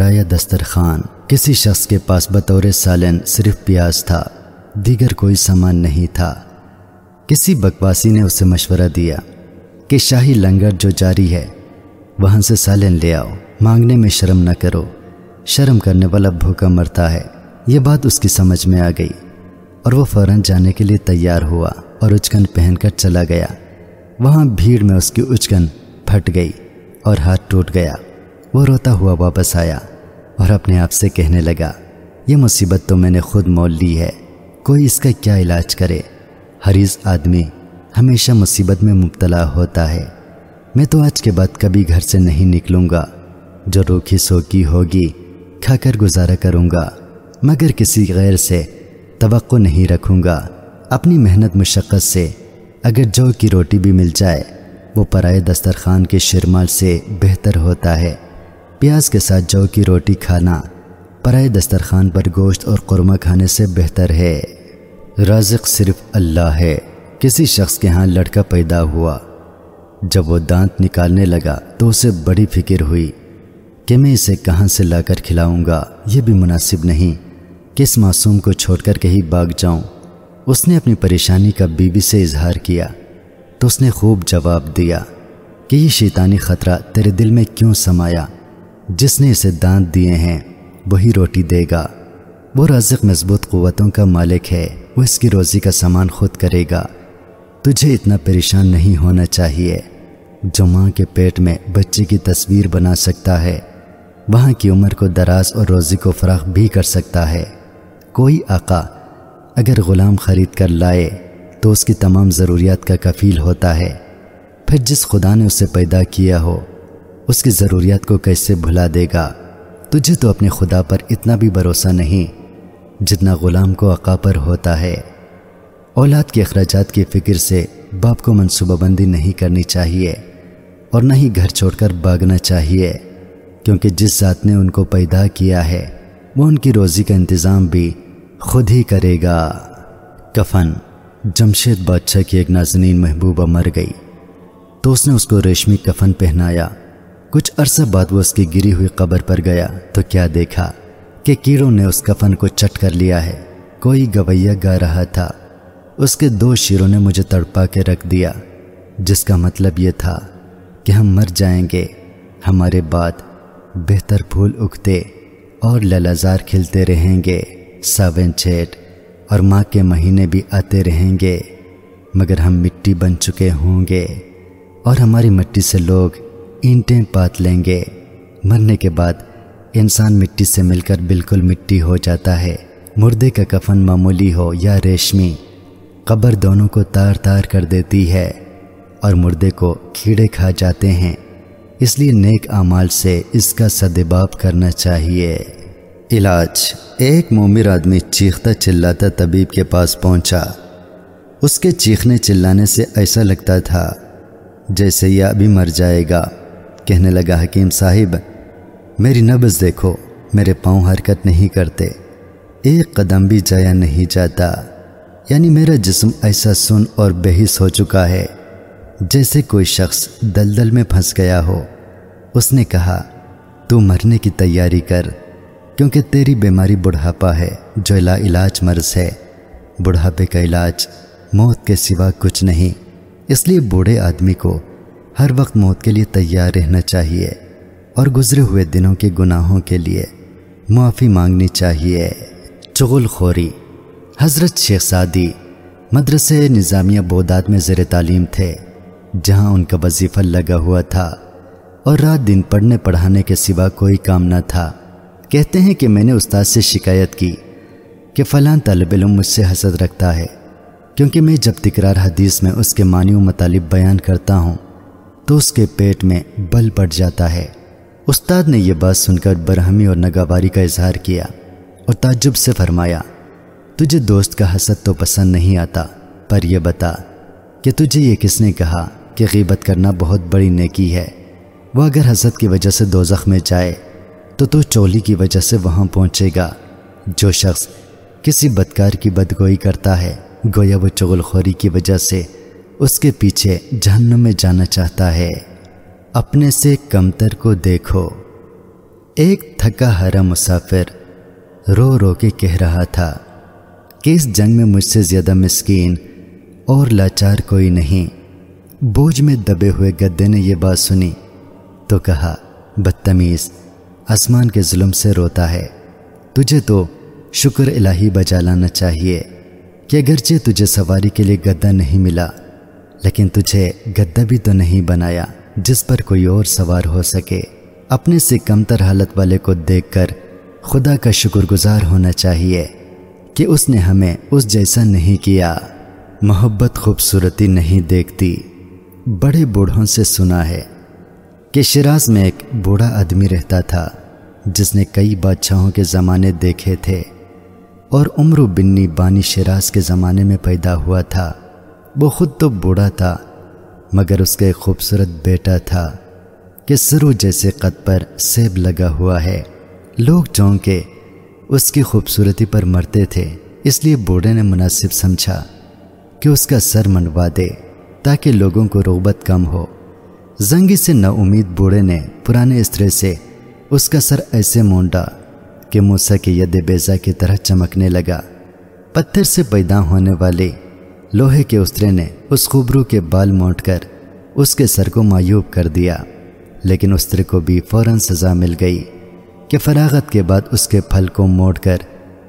پرایا دسترخوان۔ کسی شخص کے پاس بطور سالن صرف پیاز تھا، دیگر کوئی سامان نہیں تھا۔ کسی بکواسی نے اسے مشورہ دیا کہ شاہی لنگر جو جاری ہے، وہاں سے سالن لے آؤ۔ مانگنے میں شرم نہ کرو، شرم کرنے والا بھوکا مرتا ہے۔ یہ بات اس کی سمجھ میں آ گئی اور وہ فوراً جانے کے لیے تیار ہوا اور اچکن پہن کر چلا گیا۔ وہاں بھیڑ میں اس کی اچکن پھٹ گئی اور ہاتھ ٹوٹ گیا۔ وہ روتا ہوا واپس آیا۔ اور اپنے آپ سے کہنے لگا، یہ مصیبت تو میں نے خود مول لی ہے، کوئی اس کا کیا علاج کرے؟ حریض آدمی ہمیشہ مصیبت میں مبتلا ہوتا ہے۔ میں تو آج کے بعد کبھی گھر سے نہیں نکلوں گا، جو روکھی سوکی ہوگی کھا کر گزارا کروں گا، مگر کسی غیر سے توقع نہیں رکھوں گا۔ اپنی محنت مشقت سے، اگر جو کی روٹی بھی مل جائے، وہ پرائے دسترخوان کے شرمال سے بہتر ہوتا ہے۔ پیاز کے ساتھ جو کی روٹی کھانا پرائے دسترخوان پر گوشت اور قرمہ کھانے سے بہتر ہے۔ رازق صرف اللہ ہے۔ کسی شخص کے ہاں لڑکا پیدا ہوا۔ جب وہ دانت نکالنے لگا تو اسے بڑی فکر ہوئی کہ میں اسے کہاں سے لا کر کھلاؤں گا۔ یہ بھی مناسب نہیں کہ اس معصوم کو چھوڑ کر کہیں باغ جاؤں۔ اس نے اپنی پریشانی کا بی بی سے اظہار کیا تو اس نے خوب جواب دیا کہ یہ شیطانی خطرہ تیرے دل میں کیوں سمایا۔ جس نے اسے دانت دیے ہیں، وہی روٹی دے گا۔ وہ رازق مضبوط قوتوں کا مالک ہے، وہ اس کی روزی کا سامان خود کرے گا۔ تجھے اتنا پریشان نہیں ہونا چاہیے۔ جو ماں کے پیٹ میں بچے کی تصویر بنا سکتا ہے، وہاں کی عمر کو دراز اور روزی کو فراخ بھی کر سکتا ہے۔ کوئی آقا اگر غلام خرید کر لائے، تو اس کی تمام ضروریات کا کفیل ہوتا ہے۔ پھر جس خدا نے اسے پیدا کیا ہو اس کی ضروریات کو کیسے بھلا دے گا؟ تجھے تو اپنے خدا پر اتنا بھی بھروسہ نہیں جتنا غلام کو آقا پر ہوتا ہے۔ اولاد کے اخراجات کی فکر سے باپ کو منصوبہ بندی نہیں کرنی چاہیے اور نہ ہی گھر چھوڑ کر بھاگنا چاہیے، کیونکہ جس ذات نے ان کو پیدا کیا ہے، وہ ان کی روزی کا انتظام بھی خود ہی کرے گا۔ کفن، جمشید بادشاہ کی ایک نازنین محبوبہ مر گئی۔ تو اس نے اس کو ریشمی کفن پہنایا۔ کچھ عرصہ بعد وہ اس کی گری ہوئی قبر پر گیا تو کیا دیکھا کہ کیڑوں نے اس کفن کو چٹ کر لیا ہے۔ کوئی گویا گا رہا تھا۔ اس کے دو شیروں نے مجھے تڑپا کے رکھ دیا، جس کا مطلب یہ تھا کہ ہم مر جائیں گے، ہمارے بعد بہتر پھول اگتے اور للازار کھلتے رہیں گے، ساون چھیٹ اور ماں کے مہینے بھی آتے رہیں گے، مگر ہم مٹی بن چکے ہوں گے اور ہماری مٹی سے لوگ اینٹیں پات لیں گے۔ مرنے کے بعد انسان مٹی سے مل کر بالکل مٹی ہو جاتا ہے۔ مردے کا کفن معمولی ہو یا ریشمی، قبر دونوں کو تار تار کر دیتی ہے اور مردے کو کیڑے کھا جاتے ہیں۔ اس لیے نیک اعمال سے اس کا صدباب کرنا چاہیے۔ علاج ایک مومر آدمی چیختا چلاتا طبیب کے پاس پہنچا۔ اس کے چیخنے چلانے سے ایسا لگتا تھا جیسے یہ ابھی مر جائے گا۔ کہنے لگا، حکیم صاحب، میری نبز دیکھو، میرے پاؤں حرکت نہیں کرتے۔ ایک قدم بھی جایا نہیں جاتا۔ یعنی میرا جسم ایسا سن اور بحث ہو چکا ہے، جیسے کوئی شخص دلدل میں پھنس گیا ہو۔ اس نے کہا، تو مرنے کی تیاری کر، کیونکہ تیری بیماری بڑھاپا ہے، جو لا علاج مرض ہے۔ بڑھاپے کا علاج، موت کے سوا کچھ نہیں۔ اس لیے بوڑھے آدمی کو ہر وقت موت کے لیے تیار رہنا چاہیے اور گزرے ہوئے دنوں کے گناہوں کے لیے معافی مانگنی چاہیے۔ چغل خوری۔ حضرت شیخ سادی مدرسے نظامیہ بوداد میں زیر تعلیم تھے، جہاں ان کا وظیفہ لگا ہوا تھا اور رات دن پڑھنے پڑھانے کے سوا کوئی کام نہ تھا۔ کہتے ہیں کہ میں نے استاد سے شکایت کی کہ فلاں طالب علم مجھ سے حسد رکھتا ہے، کیونکہ میں جب تکرار حدیث میں اس کے معنی و مطالب بیان کرتا ہوں تو اس کے پیٹ میں بل پڑ جاتا ہے۔ استاد نے یہ بات سن کر برہمی اور نگاواری کا اظہار کیا اور تعجب سے فرمایا، تجھے دوست کا حسد تو پسند نہیں آتا، پر یہ بتا کہ تجھے یہ کس نے کہا کہ غیبت کرنا بہت بڑی نیکی ہے۔ وہ اگر حسد کی وجہ سے دو میں جائے، تو تو چولی کی وجہ سے وہاں پہنچے گا۔ جو شخص کسی بدکار کی بدگوئی کرتا ہے، گویا وہ چغل خوری کی وجہ سے اس کے پیچھے جہنم میں جانا چاہتا ہے۔ اپنے سے کمتر کو دیکھو۔ ایک تھکا ہرا مسافر رو رو کے کہہ رہا تھا کہ اس جنگ میں مجھ سے زیادہ مسکین اور لاچار کوئی نہیں۔ بوجھ میں دبے ہوئے گدے نے یہ بات سنی تو کہا، بدتمیز، آسمان کے ظلم سے روتا ہے۔ تجھے تو شکر الہی بجا لانا چاہیے کہ اگرچہ تجھے سواری کے لیے گدا نہیں ملا۔ لیکن تجھے گدا بھی تو نہیں بنایا جس پر کوئی اور سوار ہو سکے۔ اپنے سے کمتر حالت والے کو دیکھ کر خدا کا شکر گزار ہونا چاہیے کہ اس نے ہمیں اس جیسا نہیں کیا۔ محبت خوبصورتی نہیں دیکھتی۔ بڑے بوڑھوں سے سنا ہے کہ شراز میں ایک بوڑھا آدمی رہتا تھا جس نے کئی بادشاہوں کے زمانے دیکھے تھے اور عمر و بنی بانی شراز کے زمانے میں پیدا ہوا تھا۔ وہ خود تو بوڑھا تھا، مگر اس کا ایک خوبصورت بیٹا تھا کہ سرو جیسے قد پر سیب لگا ہوا ہے۔ لوگ چونکے اس کی خوبصورتی پر مرتے تھے، اس لیے بوڑھے نے مناسب سمجھا کہ اس کا سر منوا دے تاکہ لوگوں کو رغبت کم ہو۔ زنگی سے نا امید بوڑھے نے پرانے استرے سے اس کا سر ایسے مونڈا کہ موسا کی ید بیزا کی طرح چمکنے لگا۔ پتھر سے پیدا ہونے والے لوہے کے استرے نے اس خوبرو کے بال مونٹ کر اس کے سر کو معیوب کر دیا۔ لیکن استرے کو بھی فوراً سزا مل گئی کہ فراغت کے بعد اس کے پھل کو موڑ کر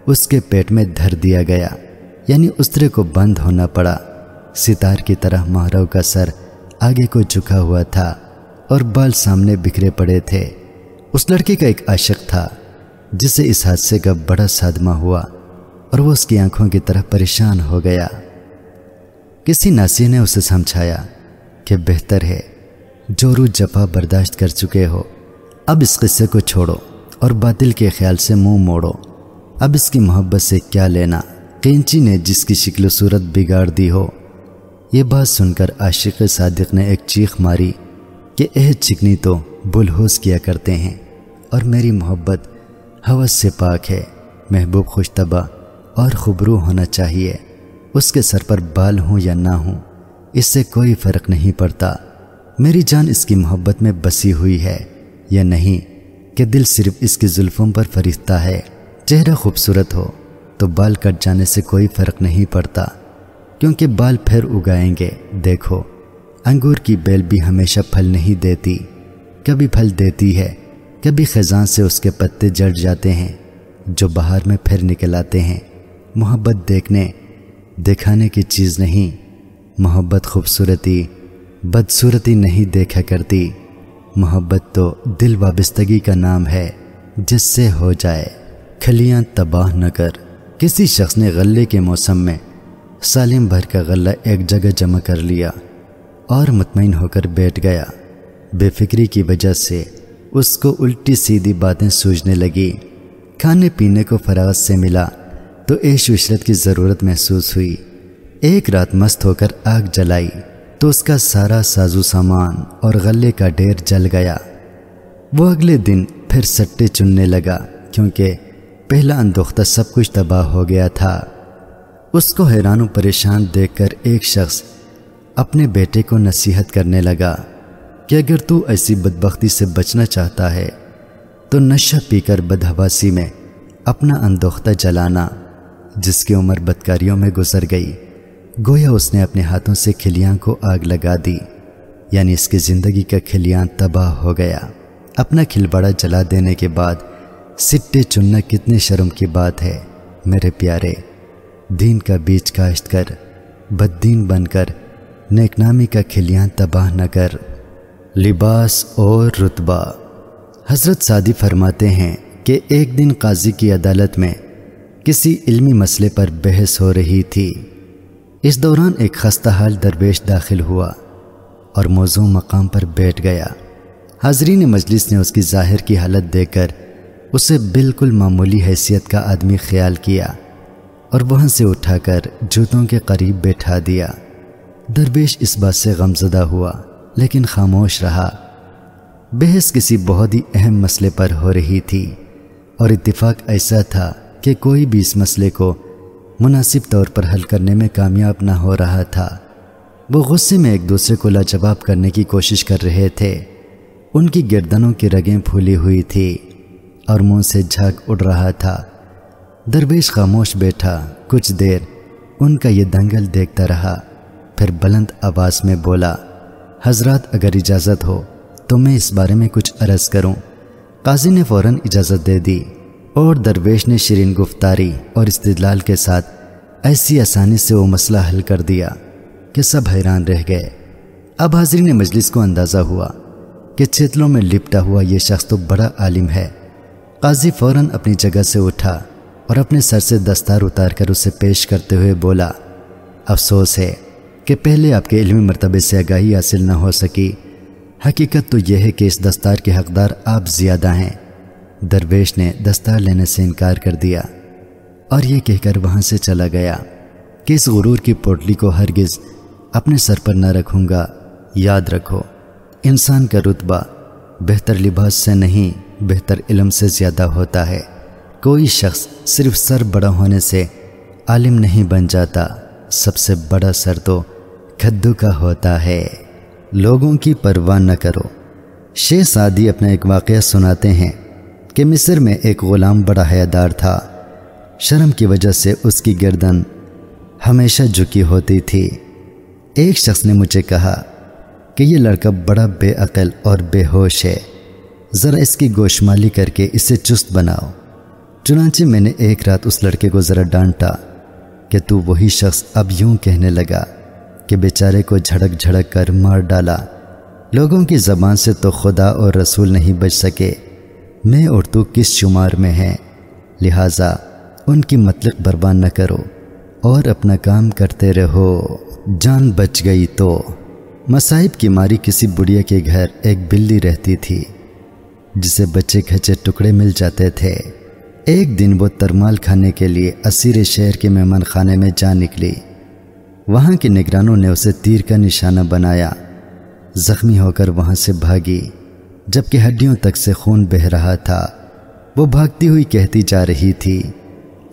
اس کے پیٹ میں دھر دیا گیا۔ یعنی استرے کو بند ہونا پڑا۔ ستار کی طرح مہرو کا سر آگے کو جھکا ہوا تھا اور بال سامنے بکھرے پڑے تھے۔ اس لڑکے کا ایک عاشق تھا، جسے اس حادثے کا بڑا صدمہ ہوا اور وہ اس کی آنکھوں کی طرح پریشان ہو گیا۔ کسی ناسی نے اسے سمجھایا کہ بہتر ہے جو رو جفا برداشت کر چکے ہو۔ اب اس قصے کو چھوڑو اور باطل کے خیال سے منہ مو موڑو۔ اب اس کی محبت سے کیا لینا؟ قینچی نے جس کی شکل و صورت بگاڑ دی ہو۔ یہ بات سن کر عاشق صادق نے ایک چیخ ماری کہ اہ چکنی تو بلحوس کیا کرتے ہیں اور میری محبت حوث سے پاک ہے، محبوب خوشتبہ اور خبرو ہونا چاہیے۔ اس کے سر پر بال ہوں یا نہ ہوں، اس سے کوئی فرق نہیں پڑتا۔ میری جان اس کی محبت میں بسی ہوئی ہے، یا نہیں کہ دل صرف اس کی زلفوں پر فرشتہ ہے۔ چہرہ خوبصورت ہو، تو بال کٹ جانے سے کوئی فرق نہیں پڑتا۔ کیونکہ بال پھر اگائیں گے، دیکھو۔ انگور کی بیل بھی ہمیشہ پھل نہیں دیتی۔ کبھی پھل دیتی ہے، کبھی خزاں سے اس کے پتے جڑ جاتے ہیں۔ جو باہر میں پھر نکل آتے ہیں۔ محبت دیکھنے دکھانے کی چیز نہیں، محبت خوبصورتی، بدصورتی نہیں دیکھا کرتی۔ محبت تو دل وابستگی کا نام ہے، جس سے ہو جائے۔ کھلیاں تباہ نہ کر۔ کسی شخص نے غلے کے موسم میں سالم بھر کا غلہ ایک جگہ جمع کر لیا اور مطمئن ہو کر بیٹھ گیا۔ بے فکری کی وجہ سے اس کو الٹی سیدھی باتیں سوجنے لگی۔ کھانے پینے کو فراغت سے ملا۔ تو عیش عشرت کی ضرورت محسوس ہوئی۔ ایک رات مست ہو کر آگ جلائی تو اس کا سارا سازو سامان اور غلے کا ڈیر جل گیا۔ وہ اگلے دن پھر سٹے چننے لگا کیونکہ پہلا اندوختہ سب کچھ تباہ ہو گیا تھا۔ اس کو حیران و پریشان دیکھ کر ایک شخص اپنے بیٹے کو نصیحت کرنے لگا کہ اگر تو ایسی بدبختی سے بچنا چاہتا ہے تو نشہ پی کر بدہواسی میں اپنا اندوختہ جلانا۔ جس کی عمر بدکاریوں میں گزر گئی، گویا اس نے اپنے ہاتھوں سے کھلیاں کو آگ لگا دی یعنی اس کی زندگی کا کھلیاں تباہ ہو گیا۔ اپنا کھلبڑا جلا دینے کے بعد، سٹے چننا کتنے شرم کی بات ہے، میرے پیارے۔ دین کا بیچ کاشت کر، بددین بن کر، نیک نامی کا کھلیاں تباہ نہ کر۔ لباس اور رتبہ۔ حضرت سادی فرماتے ہیں کہ ایک دن قاضی کی عدالت میں کسی علمی مسئلے پر بحث ہو رہی تھی۔ اس دوران ایک خستہ حال درویش داخل ہوا اور موضوع مقام پر بیٹھ گیا۔ حاضرین مجلس نے اس کی ظاہر کی حالت دیکھ کر اسے بالکل معمولی حیثیت کا آدمی خیال کیا اور وہاں سے اٹھا کر جوتوں کے قریب بیٹھا دیا۔ درویش اس بات سے غمزدہ ہوا، لیکن خاموش رہا۔ بحث کسی بہت ہی اہم مسئلے پر ہو رہی تھی اور اتفاق ایسا تھا کہ کوئی بھی اس مسئلے کو مناسب طور پر حل کرنے میں کامیاب نہ ہو رہا تھا۔ وہ غصے میں ایک دوسرے کو لاجواب کرنے کی کوشش کر رہے تھے۔ ان کی گردنوں کی رگیں پھولی ہوئی تھی اور منہ سے جھاگ اڑ رہا تھا۔ درویش خاموش بیٹھا۔ کچھ دیر ان کا یہ دنگل دیکھتا رہا۔ پھر بلند آواز میں بولا، حضرات، اگر اجازت ہو تو میں اس بارے میں کچھ عرض کروں۔ قاضی نے فوراً اجازت دے دی۔ اور درویش نے شیرین گفتاری اور استدلال کے ساتھ ایسی آسانی سے وہ مسئلہ حل کر دیا کہ سب حیران رہ گئے۔ اب حاضرین مجلس کو اندازہ ہوا کہ چتلوں میں لپٹا ہوا یہ شخص تو بڑا عالم ہے۔ قاضی فوراً اپنی جگہ سے اٹھا اور اپنے سر سے دستار اتار کر اسے پیش کرتے ہوئے بولا، افسوس ہے کہ پہلے آپ کے علمی مرتبے سے آگاہی حاصل نہ ہو سکی۔ حقیقت تو یہ ہے کہ اس دستار کے حقدار آپ زیادہ ہیں۔ درویش نے دستار لینے سے انکار کر دیا اور یہ کہہ کر وہاں سے چلا گیا کہ اس غرور کی پوٹلی کو ہرگز اپنے سر پر نہ رکھوں گا۔ یاد رکھو، انسان کا رتبہ بہتر لباس سے نہیں، بہتر علم سے زیادہ ہوتا ہے۔ کوئی شخص صرف سر بڑا ہونے سے عالم نہیں بن جاتا۔ سب سے بڑا سر تو کھدو کا ہوتا ہے۔ لوگوں کی پرواہ نہ کرو۔ شیخ سعدی اپنا ایک واقعہ سناتے ہیں۔ کہ مصر میں ایک غلام بڑا حیادار تھا۔ شرم کی وجہ سے اس کی گردن ہمیشہ جھکی ہوتی تھی۔ ایک شخص نے مجھے کہا کہ یہ لڑکا بڑا بے عقل اور بے ہوش ہے۔ ذرا اس کی گوشمالی کر کے اسے چست بناؤ۔ چنانچہ میں نے ایک رات اس لڑکے کو ذرا ڈانٹا کہ تو وہی شخص اب یوں کہنے لگا کہ بیچارے کو جھڑک جھڑک کر مار ڈالا۔ لوگوں کی زبان سے تو خدا اور رسول نہیں بچ سکے۔ میں اور تو کس شمار میں ہیں؟ لہٰذا ان کی مطلق برباد نہ کرو اور اپنا کام کرتے رہو۔ جان بچ گئی تو۔ مصائب کی ماری کسی بڑھیا کے گھر ایک بلی رہتی تھی، جسے بچے کھچے ٹکڑے مل جاتے تھے۔ ایک دن وہ ترمال کھانے کے لیے اسیر شہر کے مہمان خانے میں جا نکلی۔ وہاں کے نگرانوں نے اسے تیر کا نشانہ بنایا۔ زخمی ہو کر وہاں سے بھاگی۔ جبکہ ہڈیوں تک سے خون بہہ رہا تھا، وہ بھاگتی ہوئی کہتی جا رہی تھی،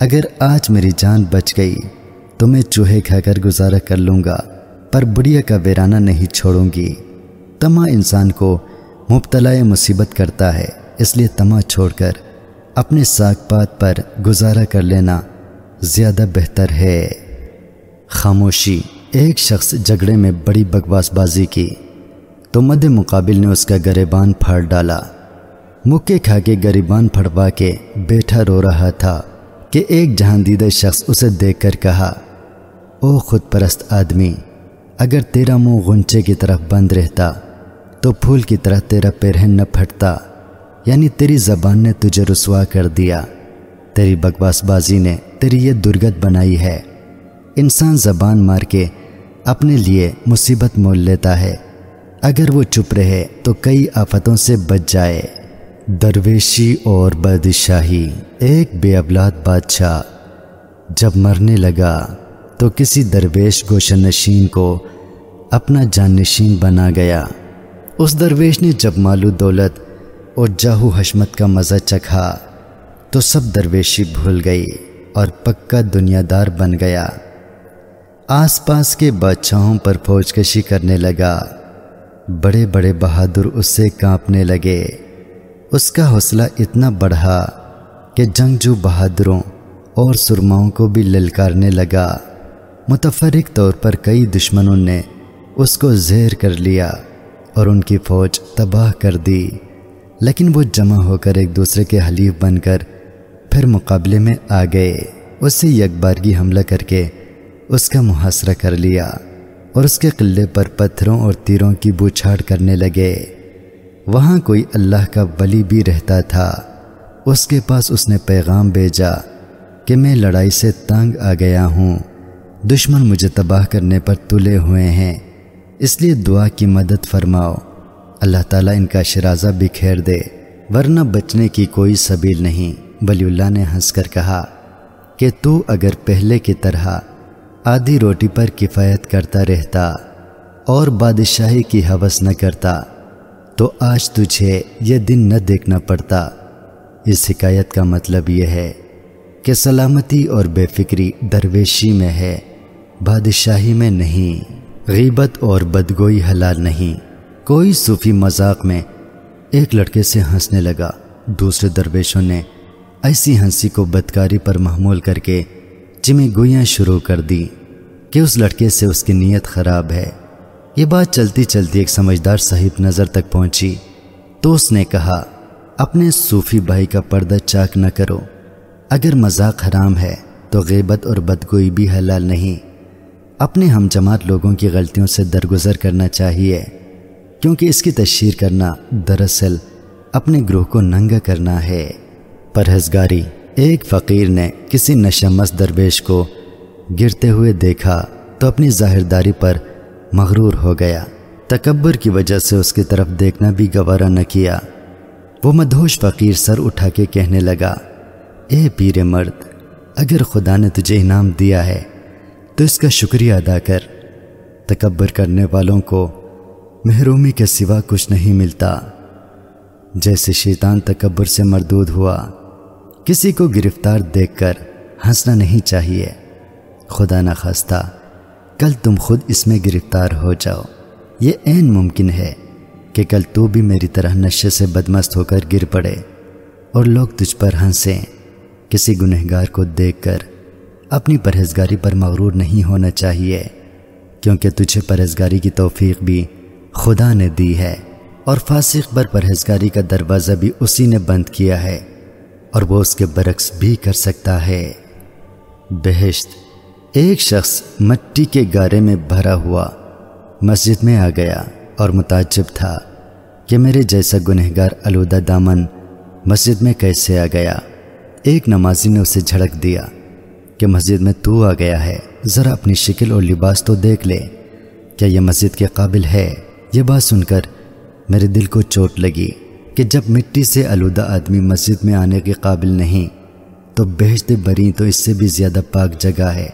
اگر آج میری جان بچ گئی تو میں چوہے کھا کر گزارا کر لوں گا، پر بڑھیا کا ویرانہ نہیں چھوڑوں گی۔ تما انسان کو مبتلا مصیبت کرتا ہے، اس لیے تما چھوڑ کر اپنے ساک پات پر گزارا کر لینا زیادہ بہتر ہے۔ خاموشی، ایک شخص جھگڑے میں بڑی بکواس بازی کی۔ تو مد مقابل نے اس کا گریبان پھاڑ ڈالا۔ مکے کھا کے گریبان پھڑوا کے بیٹھا رو رہا تھا کہ ایک جہاں دیدہ شخص اسے دیکھ کر کہا، او خود پرست آدمی، اگر تیرا منہ غنچے کی طرف بند رہتا، تو پھول کی طرح تیرا پیرہن نہ پھٹتا یعنی تیری زبان نے تجھے رسوا کر دیا۔ تیری بکواس بازی نے تیری یہ درگت بنائی ہے۔ انسان زبان مار کے اپنے لیے مصیبت مول لیتا ہے۔ اگر وہ چپ رہے تو کئی آفتوں سے بچ جائے۔ درویشی اور بادشاہی، ایک بے اولاد بادشاہ۔ جب مرنے لگا تو کسی درویش گوشن نشین کو اپنا جان نشین بنا گیا۔ اس درویش نے جب مالو دولت اور جاہو حشمت کا مزہ چکھا تو سب درویشی بھول گئی اور پکا دنیا دار بن گیا۔ آس پاس کے بادشاہوں پر فوج کشی کرنے لگا۔ بڑے بڑے بہادر اس سے کانپنے لگے۔ اس کا حوصلہ اتنا بڑھا کہ جنگجو بہادروں اور سرماؤں کو بھی للکارنے لگا۔ متفرق طور پر کئی دشمنوں نے اس کو زہر کر لیا اور ان کی فوج تباہ کر دی۔ لیکن وہ جمع ہو کر ایک دوسرے کے حلیف بن کر پھر مقابلے میں آ گئے۔ اس سے یکبارگی حملہ کر کے اس کا محاصرہ کر لیا۔ اور اس کے قلعے پر پتھروں اور تیروں کی بوچھاڑ کرنے لگے۔ وہاں کوئی اللہ کا ولی بھی رہتا تھا۔ اس کے پاس اس نے پیغام بھیجا کہ میں لڑائی سے تنگ آ گیا ہوں۔ دشمن مجھے تباہ کرنے پر تلے ہوئے ہیں۔ اس لیے دعا کی مدد فرماؤ۔ اللہ تعالیٰ ان کا شرازہ بکھیر دے۔ ورنہ بچنے کی کوئی سبیل نہیں۔ ولی اللہ نے ہنس کر کہا کہ تو اگر پہلے کی طرح آدھی روٹی پر کفایت کرتا رہتا اور بادشاہی کی حوث نہ کرتا، تو آج تجھے یہ دن نہ دیکھنا پڑتا۔ اس حکایت کا مطلب یہ ہے کہ سلامتی اور بے فکری درویشی میں ہے، بادشاہی میں نہیں۔ غیبت اور بدگوئی حلال نہیں۔ کوئی صوفی مذاق میں ایک لڑکے سے ہنسنے لگا۔ دوسرے درویشوں نے ایسی ہنسی کو بدکاری پر محمول کر کے چمی گویاں شروع کر دی کہ اس لڑکے سے اس کی نیت خراب ہے۔ یہ بات چلتی چلتی ایک سمجھدار صاحب نظر تک پہنچی۔ تو اس نے کہا، اپنے صوفی بھائی کا پردہ چاک نہ کرو۔ اگر مذاق حرام ہے تو غیبت اور بدگوئی بھی حلال نہیں۔ اپنے ہم جماعت لوگوں کی غلطیوں سے درگزر کرنا چاہیے۔ کیونکہ اس کی تشہیر کرنا دراصل اپنے گروہ کو ننگا کرنا ہے۔ پرہزگاری ایک فقیر نے کسی نشمس درویش کو گرتے ہوئے دیکھا تو اپنی ظاہرداری پر مغرور ہو گیا۔ تکبر کی وجہ سے اس کی طرف دیکھنا بھی گوارا نہ کیا۔ وہ مدھوش فقیر سر اٹھا کے کہنے لگا، اے پیر مرد، اگر خدا نے تجھے انعام دیا ہے تو اس کا شکریہ ادا کر۔ تکبر کرنے والوں کو محرومی کے سوا کچھ نہیں ملتا۔ جیسے شیطان تکبر سے مردود ہوا، کسی کو گرفتار دیکھ کر ہنسنا نہیں چاہیے۔ خدا نہ خواستہ کل تم خود اس میں گرفتار ہو جاؤ۔ یہ عین ممکن ہے کہ کل تو بھی میری طرح نشے سے بدمست ہو کر گر پڑے اور لوگ تجھ پر ہنسیں۔ کسی گنہگار کو دیکھ کر اپنی پرہیزگاری پر مغرور نہیں ہونا چاہیے، کیونکہ تجھے پرہیزگاری کی توفیق بھی خدا نے دی ہے اور فاسق پر پرہیزگاری کا دروازہ بھی اسی نے بند کیا ہے اور وہ اس کے برعکس بھی کر سکتا ہے۔ بہشت ایک شخص مٹی کے گارے میں بھرا ہوا مسجد میں آ گیا اور متعجب تھا کہ میرے جیسا گنہگار آلودہ دامن مسجد میں کیسے آ گیا۔ ایک نمازی نے اسے جھڑک دیا کہ مسجد میں تو آ گیا ہے۔ ذرا اپنی شکل اور لباس تو دیکھ لے۔ کیا یہ مسجد کے قابل ہے؟ یہ بات سن کر میرے دل کو چوٹ لگی کہ جب مٹی سے آلودہ آدمی مسجد میں آنے کے قابل نہیں تو بہشت بری تو اس سے بھی زیادہ پاک جگہ ہے۔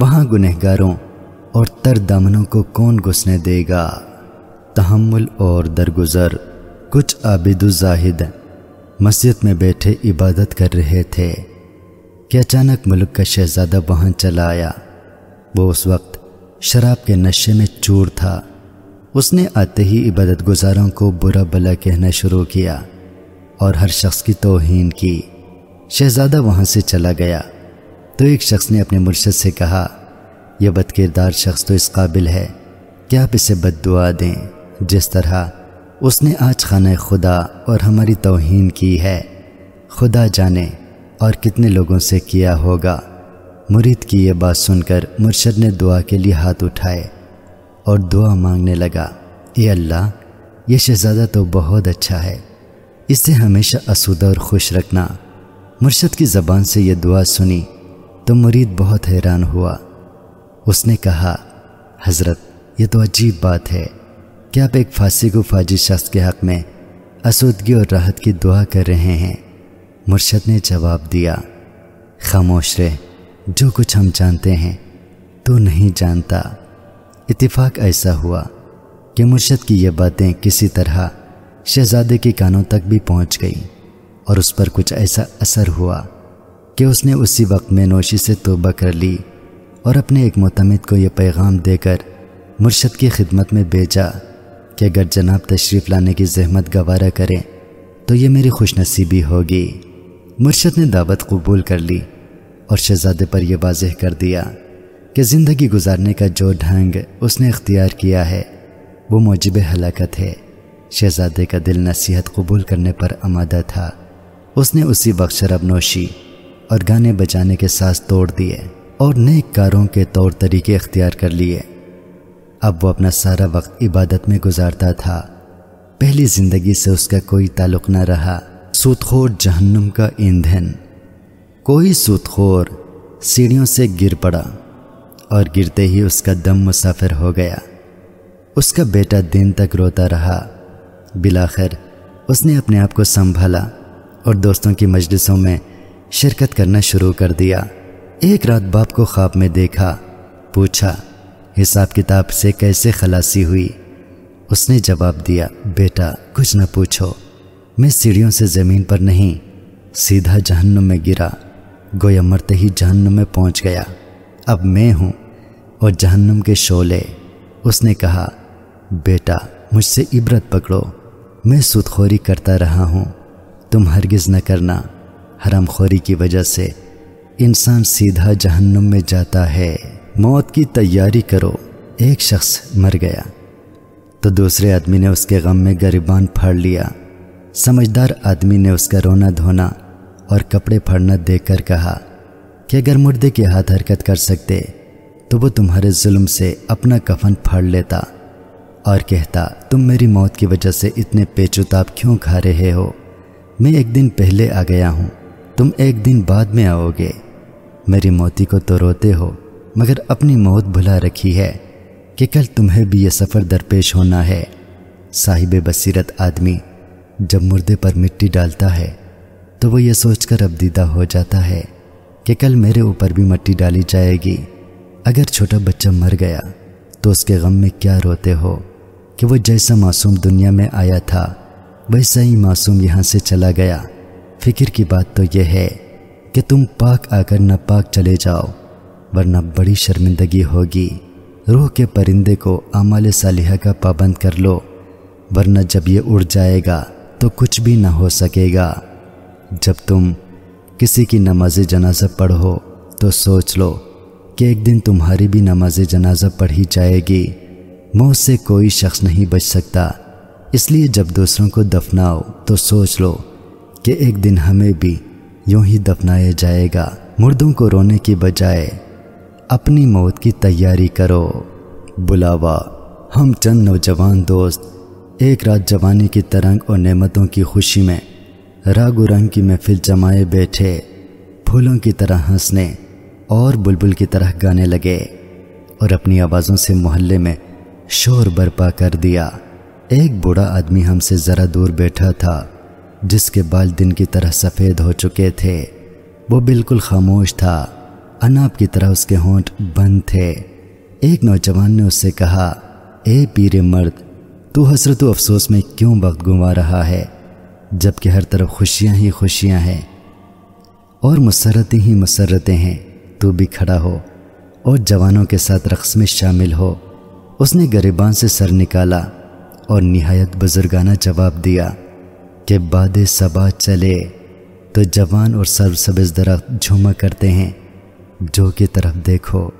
وہاں گنہگاروں اور تر دامنوں کو کون گھسنے دے گا؟ تحمل اور درگزر کچھ عابد الزاہد مسجد میں بیٹھے عبادت کر رہے تھے۔ کہ اچانک ملک کا شہزادہ وہاں چلا آیا۔ وہ اس وقت شراب کے نشے میں چور تھا۔ اس نے آتے ہی عبادت گزاروں کو برا بلا کہنا شروع کیا اور ہر شخص کی توہین کی۔ شہزادہ وہاں سے چلا گیا۔ تو ایک شخص نے اپنے مرشد سے کہا، یہ بد کردار شخص تو اس قابل ہے کہ آپ اسے بد دعا دیں۔ جس طرح اس نے آج خانہ خدا اور ہماری توہین کی ہے، خدا جانے اور کتنے لوگوں سے کیا ہوگا۔ مرید کی یہ بات سن کر مرشد نے دعا کے لیے ہاتھ اٹھائے اور دعا مانگنے لگا۔ اے اللہ، یہ شہزادہ تو بہت اچھا ہے، اسے ہمیشہ اسودہ اور خوش رکھنا۔ مرشد کی زبان سے یہ دعا سنی تو مرید بہت حیران ہوا۔ اس نے کہا، حضرت، یہ تو عجیب بات ہے۔ کہ آپ ایک پھانسی کو فاجی شخص کے حق میں اسودگی اور راحت کی دعا کر رہے ہیں؟ مرشد نے جواب دیا، خاموش رہ، جو کچھ ہم جانتے ہیں، تو نہیں جانتا۔ اتفاق ایسا ہوا کہ مرشد کی یہ باتیں کسی طرح شہزادے کے کانوں تک بھی پہنچ گئی اور اس پر کچھ ایسا اثر ہوا۔ کہ اس نے اسی وقت میں نوشی سے توبہ کر لی اور اپنے ایک متمد کو یہ پیغام دے کر مرشد کی خدمت میں بھیجا کہ اگر جناب تشریف لانے کی زحمت گوارہ کریں تو یہ میری خوش نصیبی ہوگی۔ مرشد نے دعوت قبول کر لی اور شہزادے پر یہ واضح کر دیا کہ زندگی گزارنے کا جو ڈھنگ اس نے اختیار کیا ہے، وہ موجب ہلاکت ہے۔ شہزادے کا دل نصیحت قبول کرنے پر آمادہ تھا۔ اس نے اسی وقت شرب نوشی اور گانے بجانے کے ساز توڑ دیے اور نیک کاروں کے طور طریقے اختیار کر لیے۔ اب وہ اپنا سارا وقت عبادت میں گزارتا تھا۔ پہلی زندگی سے اس کا کوئی تعلق نہ رہا۔ سوتخور جہنم کا ایندھن۔ کوئی سوتخور سیڑھیوں سے گر پڑا اور گرتے ہی اس کا دم مسافر ہو گیا۔ اس کا بیٹا دن تک روتا رہا۔ بلاخر اس نے اپنے آپ کو سنبھالا اور دوستوں کی مجلسوں میں شرکت کرنا شروع کر دیا۔ ایک رات باپ کو خواب میں دیکھا، پوچھا، حساب کتاب سے کیسے خلاصی ہوئی؟ اس نے جواب دیا، بیٹا، کچھ نہ پوچھو۔ میں سیڑھیوں سے زمین پر نہیں، سیدھا جہنم میں گرا۔ گویا مرتے ہی جہنم میں پہنچ گیا۔ اب میں ہوں اور جہنم کے شعلے۔ اس نے کہا، بیٹا، مجھ سے عبرت پکڑو۔ میں سود خوری کرتا رہا ہوں۔ تم ہرگز نہ کرنا۔ حرم خوری کی وجہ سے انسان سیدھا جہنم میں جاتا ہے۔ موت کی تیاری کرو۔ ایک شخص مر گیا۔ تو دوسرے آدمی نے اس کے غم میں گریبان پھاڑ لیا۔ سمجھدار آدمی نے اس کا رونا دھونا اور کپڑے پھاڑنا دیکھ کر کہا کہ اگر مردے کے ہاتھ حرکت کر سکتے تو وہ تمہارے ظلم سے اپنا کفن پھاڑ لیتا اور کہتا، تم میری موت کی وجہ سے اتنے پیچوتاب کیوں کھا رہے ہو؟ میں ایک دن پہلے آ گیا ہوں۔ تم ایک دن بعد میں آؤ گے۔ میری موتی کو تو روتے ہو، مگر اپنی موت بھلا رکھی ہے کہ کل تمہیں بھی یہ سفر درپیش ہونا ہے۔ صاحب بصیرت آدمی، جب مردے پر مٹی ڈالتا ہے، تو وہ یہ سوچ کر اب دیدہ ہو جاتا ہے کہ کل میرے اوپر بھی مٹی ڈالی جائے گی۔ اگر چھوٹا بچہ مر گیا، تو اس کے غم میں کیا روتے ہو؟ کہ وہ جیسا معصوم دنیا میں آیا تھا، ویسا ہی معصوم یہاں سے چلا گیا۔ فکر کی بات تو یہ ہے کہ تم پاک آ کر نہ پاک چلے جاؤ، ورنہ بڑی شرمندگی ہوگی۔ روح کے پرندے کو اعمال صالحہ کا پابند کر لو، ورنہ جب یہ اڑ جائے گا تو کچھ بھی نہ ہو سکے گا۔ جب تم کسی کی نماز جنازہ پڑھو تو سوچ لو کہ ایک دن تمہاری بھی نماز جنازہ پڑھی جائے گی۔ موت سے کوئی شخص نہیں بچ سکتا، اس لیے جب دوسروں کو دفناؤ تو سوچ لو کہ ایک دن ہمیں بھی یوں ہی دفنایا جائے گا۔ مردوں کو رونے کی بجائے اپنی موت کی تیاری کرو۔ بلاوا، ہم چند نوجوان دوست ایک رات جوانی کی ترنگ اور نعمتوں کی خوشی میں راگ و رنگ کی محفل جمائے بیٹھے، پھولوں کی طرح ہنسنے اور بلبل کی طرح گانے لگے اور اپنی آوازوں سے محلے میں شور برپا کر دیا۔ ایک بوڑھا آدمی ہم سے ذرا دور بیٹھا تھا۔ جس کے بال دن کی طرح سفید ہو چکے تھے۔ وہ بالکل خاموش تھا۔ اناپ کی طرح اس کے ہونٹ بند تھے۔ ایک نوجوان نے اس سے کہا، اے پیر مرد، تو حسرت و افسوس میں کیوں وقت گنوا رہا ہے؟ جبکہ ہر طرف خوشیاں ہی خوشیاں ہیں اور مسرتیں ہی مسرتیں ہیں۔ تو بھی کھڑا ہو اور جوانوں کے ساتھ رقص میں شامل ہو۔ اس نے گریبان سے سر نکالا اور نہایت بزرگانہ جواب دیا۔ کہ باد صبا چلے تو جوان اور سر سبز درخت جھوما کرتے ہیں، جو کی طرف دیکھو،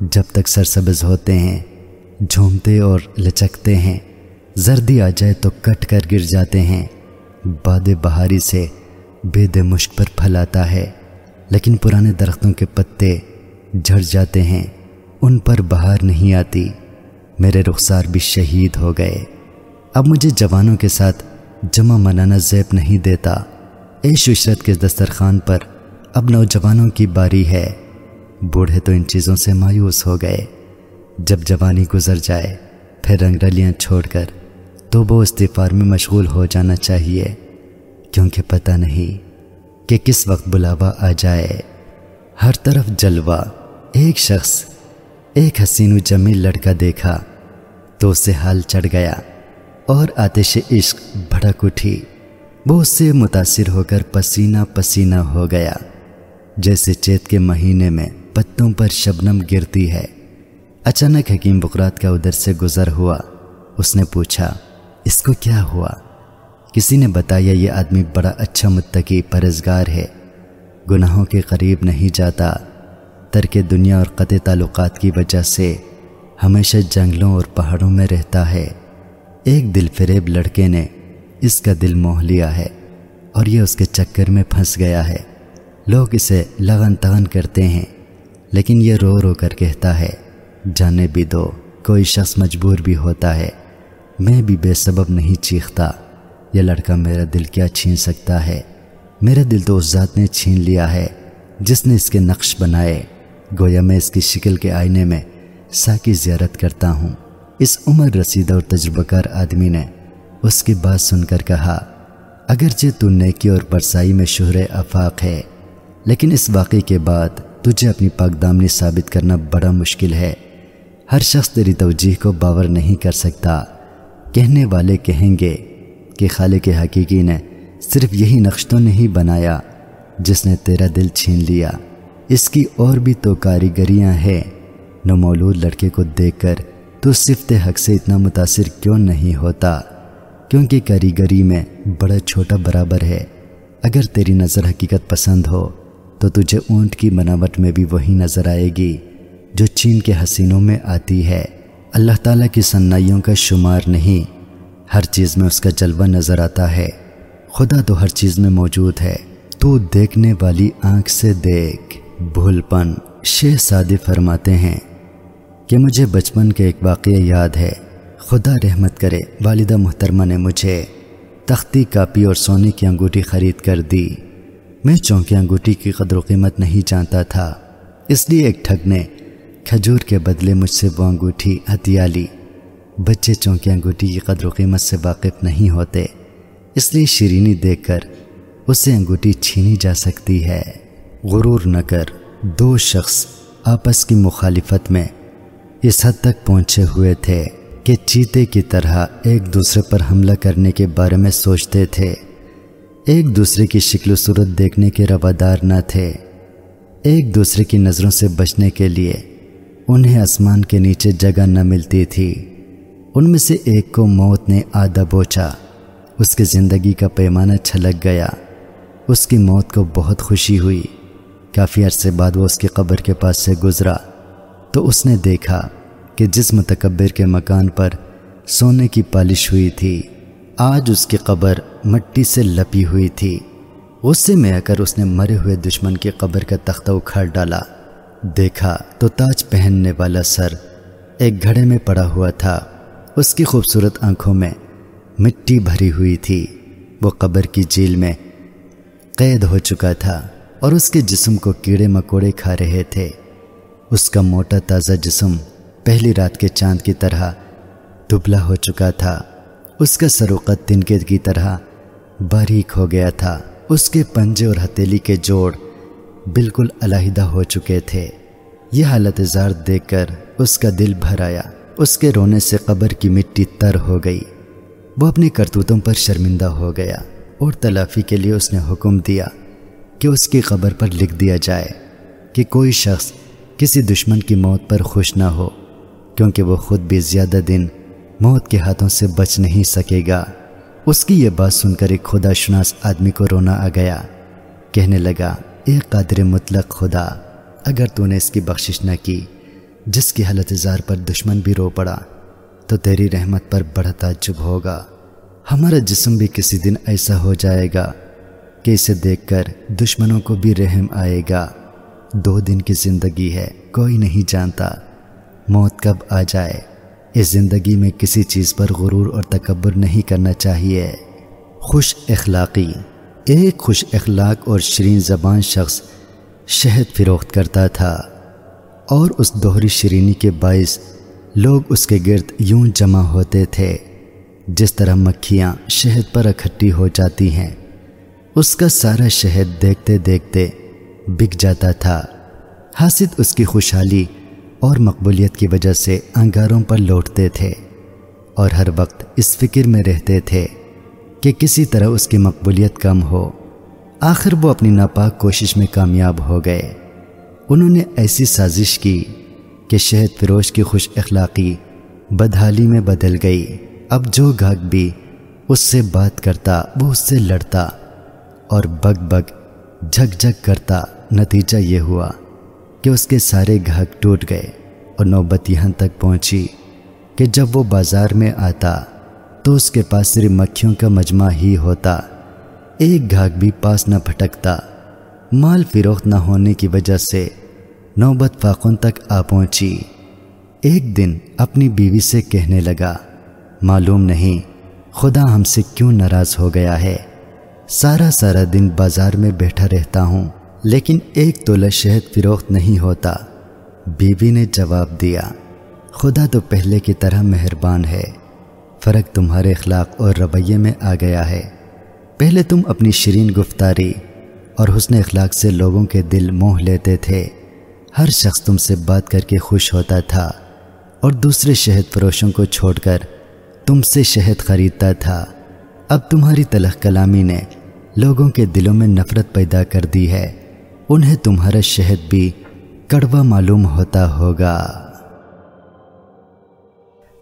جب تک سر سبز ہوتے ہیں، جھومتے اور لچکتے ہیں۔ زردی آ جائے تو کٹ کر گر جاتے ہیں۔ باد بہاری سے بے مشک پر پھلاتا ہے۔ لیکن پرانے درختوں کے پتے جھڑ جاتے ہیں۔ ان پر بہار نہیں آتی۔ میرے رخسار بھی شہید ہو گئے۔ اب مجھے جوانوں کے ساتھ جمع منانا زیب نہیں دیتا۔ عیش عشرت کے دسترخوان پر اب نوجوانوں کی باری ہے۔ بوڑھے تو ان چیزوں سے مایوس ہو گئے۔ جب جوانی گزر جائے، پھر رنگ رلیاں چھوڑ کر تو وہ استفار میں مشغول ہو جانا چاہیے۔ کیونکہ پتہ نہیں کہ کس وقت بلاوا آ جائے۔ ہر طرف جلوہ، ایک شخص، ایک حسین و جمیل لڑکا دیکھا تو اسے حال چڑھ گیا۔ اور آتش عشق بھڑک اٹھی۔ وہ اس سے متاثر ہو کر پسینہ پسینہ ہو گیا۔ جیسے چیت کے مہینے میں پتوں پر شبنم گرتی ہے۔ اچانک حکیم بکرات کا ادھر سے گزر ہوا۔ اس نے پوچھا، اس کو کیا ہوا؟ کسی نے بتایا، یہ آدمی بڑا اچھا متقی پرزگار ہے۔ گناہوں کے قریب نہیں جاتا۔ ترک دنیا اور قطع تعلقات کی وجہ سے ہمیشہ جنگلوں اور پہاڑوں میں رہتا ہے۔ ایک دل فریب لڑکے نے اس کا دل موہ لیا ہے اور یہ اس کے چکر میں پھنس گیا ہے۔ لوگ اسے لغن تغن کرتے ہیں، لیکن یہ رو رو کر کہتا ہے، جانے بھی دو، کوئی شخص مجبور بھی ہوتا ہے۔ میں بھی بے سبب نہیں چیختا۔ یہ لڑکا میرا دل کیا چھین سکتا ہے؟ میرا دل تو اس ذات نے چھین لیا ہے، جس نے اس کے نقش بنائے۔ گویا میں اس کی شکل کے آئینے میں سا کی زیارت کرتا ہوں۔ اس عمر رسیدہ اور تجربہ کار آدمی نے اس کی بات سن کر کہا، اگرچہ تو نیکی اور برسائی میں شہر افاق ہے، لیکن اس واقعے کے بعد تجھے اپنی پاک دامنی ثابت کرنا بڑا مشکل ہے۔ ہر شخص تیری توجیح کو باور نہیں کر سکتا۔ کہنے والے کہیں گے کہ خالق حقیقی نے صرف یہی نقش تو نہیں بنایا جس نے تیرا دل چھین لیا۔ اس کی اور بھی تو کاریگریاں ہیں۔ نومولود لڑکے کو دیکھ کر تو صفت حق سے اتنا متاثر کیوں نہیں ہوتا؟ کیونکہ کاریگری میں بڑا چھوٹا برابر ہے۔ اگر تیری نظر حقیقت پسند ہو، تو تجھے اونٹ کی بناوٹ میں بھی وہی نظر آئے گی جو چین کے حسینوں میں آتی ہے۔ اللہ تعالیٰ کی صنعیوں کا شمار نہیں، ہر چیز میں اس کا جلوہ نظر آتا ہے۔ خدا تو ہر چیز میں موجود ہے۔ تو دیکھنے والی آنکھ سے دیکھ، بھول پن شہ سادی فرماتے ہیں کہ مجھے بچپن کے ایک واقعہ یاد ہے۔ خدا رحمت کرے، والدہ محترمہ نے مجھے تختی، کاپی اور سونے کی انگوٹھی خرید کر دی۔ میں چونکہ انگوٹھی کی قدر و قیمت نہیں جانتا تھا، اس لیے ایک ٹھگ نے کھجور کے بدلے مجھ سے وہ انگوٹھی ہتھیا لی۔ بچے چونکہ انگوٹھی کی قدر و قیمت سے واقف نہیں ہوتے، اس لیے شیرینی دیکھ کر اسے انگوٹھی چھینی جا سکتی ہے۔ غرور نہ کر، دو شخص آپس کی مخالفت میں اس حد تک پہنچے ہوئے تھے کہ چیتے کی طرح ایک دوسرے پر حملہ کرنے کے بارے میں سوچتے تھے۔ ایک دوسرے کی شکل و صورت دیکھنے کے روادار نہ تھے۔ ایک دوسرے کی نظروں سے بچنے کے لیے انہیں آسمان کے نیچے جگہ نہ ملتی تھی۔ ان میں سے ایک کو موت نے آدھا بوچا اس کی زندگی کا پیمانہ چھلک گیا۔ اس کی موت کو بہت خوشی ہوئی۔ کافی عرصے بعد وہ اس کی قبر کے پاس سے گزرا۔ تو اس نے دیکھا کہ جس متکبر کے مکان پر سونے کی پالش ہوئی تھی۔ آج اس کی قبر مٹی سے لپی ہوئی تھی۔ غصے میں آ کر اس نے مرے ہوئے دشمن کی قبر کا تختہ اکھاڑ ڈالا۔ دیکھا تو تاج پہننے والا سر ایک گھڑے میں پڑا ہوا تھا۔ اس کی خوبصورت آنکھوں میں مٹی بھری ہوئی تھی۔ وہ قبر کی جیل میں قید ہو چکا تھا اور اس کے جسم کو کیڑے مکوڑے کھا رہے تھے۔ اس کا موٹا تازہ جسم پہلی رات کے چاند کی طرح دبلا ہو چکا تھا۔ اس کا سروقت تنکت کی طرح باریک ہو گیا تھا۔ اس کے پنجے اور ہتیلی کے جوڑ بالکل علیحدہ ہو چکے تھے۔ یہ حالت زار دیکھ کر اس کا دل بھر آیا۔ اس کے رونے سے قبر کی مٹی تر ہو گئی۔ وہ اپنی کرتوتوں پر شرمندہ ہو گیا اور تلافی کے لیے اس نے حکم دیا کہ اس کی قبر پر لکھ دیا جائے کہ کوئی شخص کسی دشمن کی موت پر خوش نہ ہو، کیونکہ وہ خود بھی زیادہ دن موت کے ہاتھوں سے بچ نہیں سکے گا۔ اس کی یہ بات سن کر ایک خدا شناس آدمی کو رونا آ گیا۔ کہنے لگا ایک قادر مطلق خدا، اگر تو نے اس کی بخشش نہ کی، جس کی حالت اظہار پر دشمن بھی رو پڑا، تو تیری رحمت پر بڑا تعجب ہوگا۔ ہمارا جسم بھی کسی دن ایسا ہو جائے گا کہ اسے دیکھ کر دشمنوں کو بھی رحم آئے گا۔ دو دن کی زندگی ہے، کوئی نہیں جانتا۔ موت کب آ جائے۔ اس زندگی میں کسی چیز پر غرور اور تکبر نہیں کرنا چاہیے۔ خوش اخلاقی۔ ایک خوش اخلاق اور شرین زبان شخص شہد فروخت کرتا تھا۔ اور اس دوہری شرینی کے باعث لوگ اس کے گرد یوں جمع ہوتے تھے، جس طرح مکھیاں شہد پر اکٹھی ہو جاتی ہیں۔ اس کا سارا شہد دیکھتے دیکھتے بک جاتا تھا۔ حاصل اس کی خوشحالی اور مقبولیت کی وجہ سے انگاروں پر لوٹتے تھے اور ہر وقت اس فکر میں رہتے تھے کہ کسی طرح اس کی مقبولیت کم ہو۔ آخر وہ اپنی ناپاک کوشش میں کامیاب ہو گئے۔ انہوں نے ایسی سازش کی کہ شہد فروش کی خوش اخلاقی بدحالی میں بدل گئی۔ اب جو گھاگ بھی اس سے بات کرتا وہ اس سے لڑتا اور بگ بگ جھک جھک کرتا۔ نتیجہ یہ ہوا کہ اس کے سارے گھاگ ٹوٹ گئے اور نوبت یہاں تک پہنچی کہ جب وہ بازار میں آتا تو اس کے پاس صرف مکھیوں کا مجمع ہی ہوتا۔ ایک گھاگ بھی پاس نہ پھٹکتا مال فروخت نہ ہونے کی وجہ سے نوبت فاقن تک آ پہنچی۔ ایک دن اپنی بیوی سے کہنے لگا، معلوم نہیں، خدا ہم سے کیوں ناراض ہو گیا ہے؟ سارا سارا دن بازار میں بیٹھا رہتا ہوں۔ لیکن ایک تولہ شہد فروخت نہیں ہوتا۔ بیوی نے جواب دیا، خدا تو پہلے کی طرح مہربان ہے۔ فرق تمہارے اخلاق اور رویے میں آ گیا ہے۔ پہلے تم اپنی شرین گفتاری اور حسن اخلاق سے لوگوں کے دل موہ لیتے تھے۔ ہر شخص تم سے بات کر کے خوش ہوتا تھا اور دوسرے شہد فروشوں کو چھوڑ کر تم سے شہد خریدتا تھا۔ اب تمہاری تلخ کلامی نے لوگوں کے دلوں میں نفرت پیدا کر دی ہے۔ انہیں تمہارا شہد بھی کڑوا معلوم ہوتا ہوگا۔